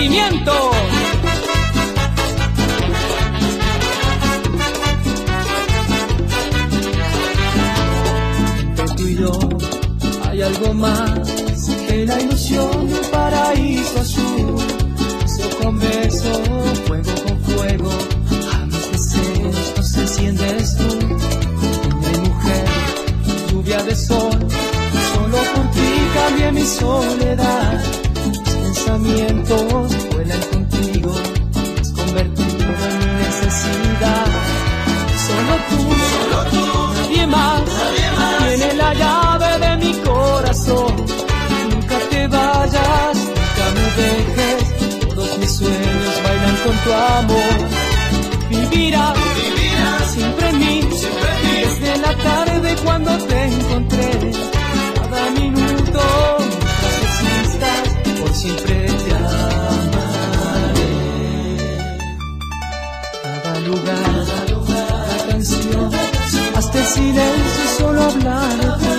sentimiento. Entre tú y yo hay algo más que la ilusión de un paraíso azul. Beso con beso, fuego con fuego, a mis deseos los enciendes tú. Mi mujer, lluvia de sol, solo por ti cambié mi soledad. Mis mis sueños bailan con tu amor. En mí, siempre en mí. desde la tarde cuando te encontré. Cada minuto, mientras existas, por siempre te amaré. Cada lugar, cada canción, hasta el silencio solo hablar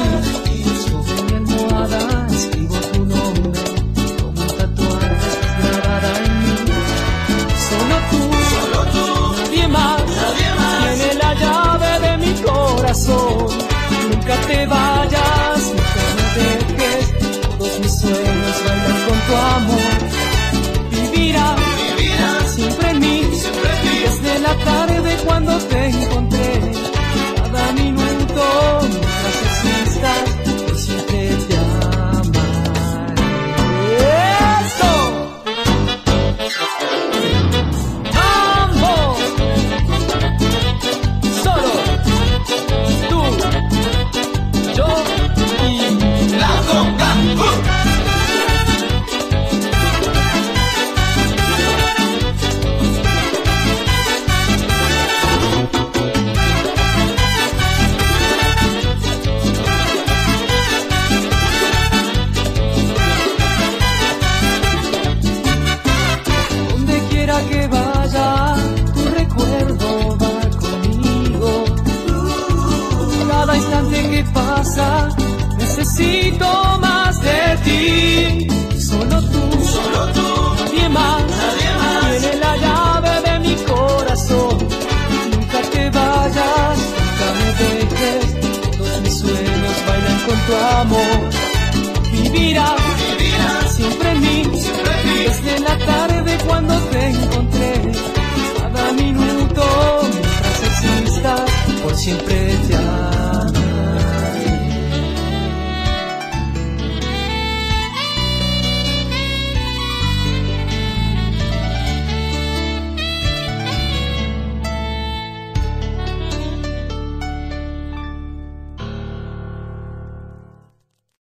necesito más de ti. Solo tú, Solo tú, nadie más, nadie más. tiene la llave de mi corazón. Nunca te vayas, nunca me dejes. Todos mis sueños bailan con tu amor. Vivirás vivirás siempre en mí, siempre en mí. desde la tarde cuando te encontré, cada minuto mientras existas, por siempre